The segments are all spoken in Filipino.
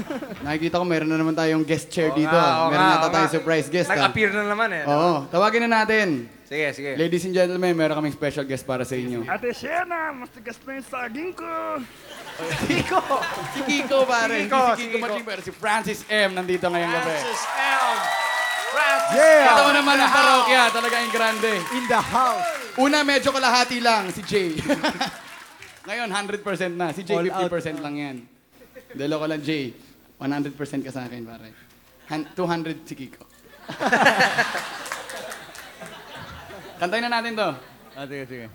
Nakikita ko meron na naman tayong guest chair Oo dito. nga, oo meron nga, yata oo tayong nga. surprise guest. ah. Nag-appear na naman eh. no? Oo, tawagin na natin. Sige, sige. Ladies and gentlemen, meron kaming special guest para sa inyo. Ate Shena, mas tigas na yung saging ko. Kiko! Si Kiko, pare. Kiko, Hindi si si Kiko. Machine, pero si Francis M. nandito ngayong gabi. Francis M. Francis Ito M. naman ang parokya, talaga yung grande. In the house. Una, medyo kalahati lang, si Jay. Ngayon, 100% na. Si Jay, All out 50% lang yan. Dalo ko lang, Jay. 100% ka sa akin, pare. Han- 200 si Kiko. Kantayin na natin to. Ah, sige, sige.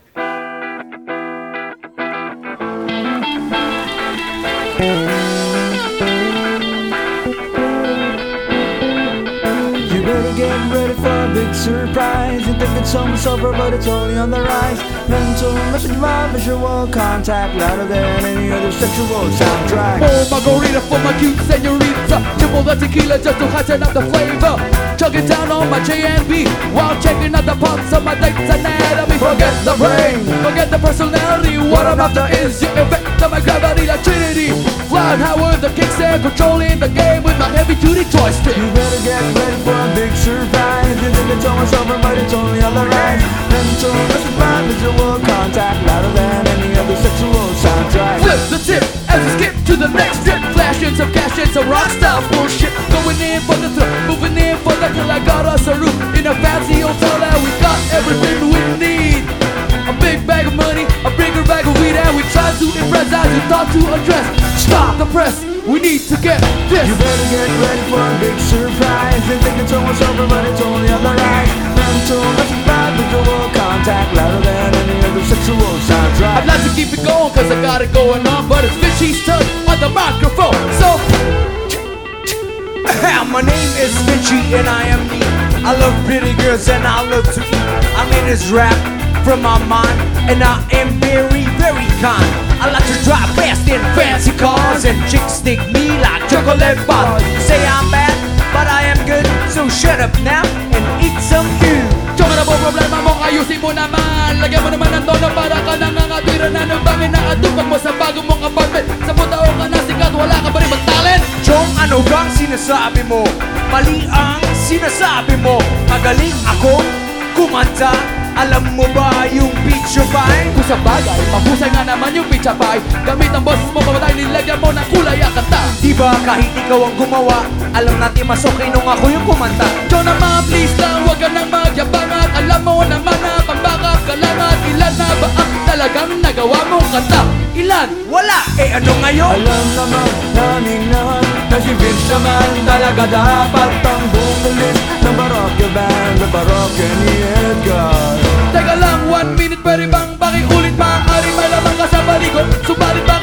Get ready for a big surprise. You think it's almost over, but it's only on the rise. Mental message, my visual contact louder than any other sexual soundtrack. Oh, margarita for my cute senorita. Triple the tequila just to heighten up the flavor. Chugging down on my J&B while checking out the parts of my date's anatomy. Forget the brain, forget the personality. What I'm after is the effect of my gravity, like Trinity. Flying high with the kicks and controlling the game with my heavy duty joystick. You better get ready for a big surprise. You think it's almost over, but it's only on the rise. Mental message, my visual contact louder than any other sexual soundtrack. Flip the tip as we skip to the next trip. Flashing some cash and some rock style bullshit. Going in for the thrill, moving in for the kill. I got us a room in a fancy hotel and we got everything we need. A big bag of money, a bigger bag of weed, and we try to impress as we thought to address. Stop the press, we need to get this. You better get ready for a big surprise. You think it's almost over, but it's only keep it going cause I got it going on, but it's Vinici's turn on the microphone. So, My name is Vinci and I am me. I love pretty girls and I love to eat. I made this rap from my mind and I am very, very kind. I like to drive fast in fancy cars and chicks stick me like chocolate bars. Say I'm bad, but I am good. So shut up now and eat some food. Ayusin mo naman. Lagyan mo naman ng tono para ka nangangatwira na ng bangin na atupag mo sa bago mong apartment. Sa putaon ka na sikat, wala ka pa rin bang talent Chong, ano bang sinasabi mo? Mali ang sinasabi mo. Magaling ako kumanta. Alam mo ba yung picture fine? Kung sa bagay, mahusay nga naman yung pizza pie Gamit ang boses mo, pamatay, nilagyan mo ng kulay ang kanta ba kahit ikaw ang gumawa Alam natin mas okay nung ako yung kumanta Joe naman, please lang, huwag ka nang magyabang At alam mo naman na pambakap ka lang At ilan na ba ang talagang nagawa mong kanta? Ilan? Wala! Eh ano ngayon? Alam naman namin na si Vince naman talaga dapat ang bumulis ng Barokya Band, ng Barokya ni Edgar. Teka lang, one minute pwede bang pakiulit Maaari malamang ka sa baligo Subalit bakit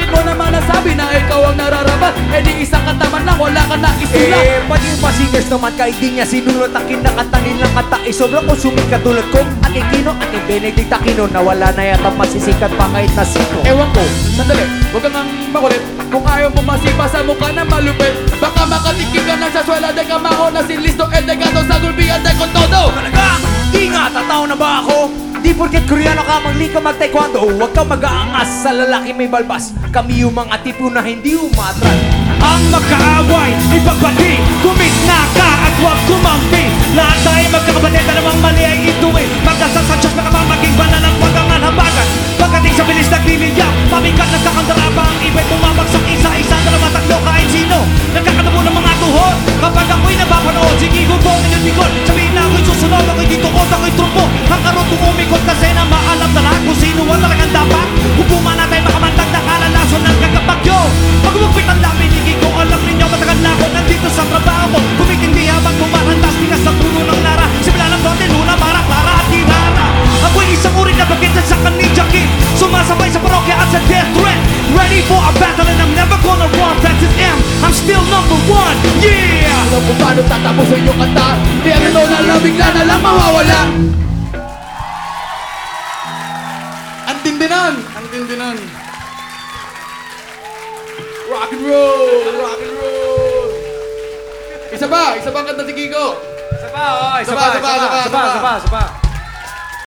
naman kahit di niya sinulot ang kinakanta nilang kanta Eh sobrang konsumit katulad ko. At Aquino at ni Benedict Aquino Na wala na yata masisikat pa kahit na sino. Ewan ko, sandali, huwag kang ang makulit. Kung ayaw mo masipa sa mukha na malupit Baka makatikim ka ng saswela De ka maho na si Listo E de gato sa gulbihan de con todo. Talaga? Di nga, tataw na ba ako? Di porket koreano ka magli ka mag-taekwondo Huwag kang mag-aangas. Sa lalaki may balbas Kami yung mga tipo na hindi umatras Ang magkaaway, ipagbati Kumitna ka at huwag kumampi gonna run Francis M, I'm still number one, yeah! Alam kung paano tatapusin yung kanta Di ang ito na lang bigla na lang mawawala Ang tindi nun! Ang tindi nun! Rock and roll! Rock and roll! Isa pa! Isa pa ang kanta si Kiko! Isa pa, oh, isa Isa pa, pa, isa pa, isa pa, isa pa, isa pa. isa pa, isa pa.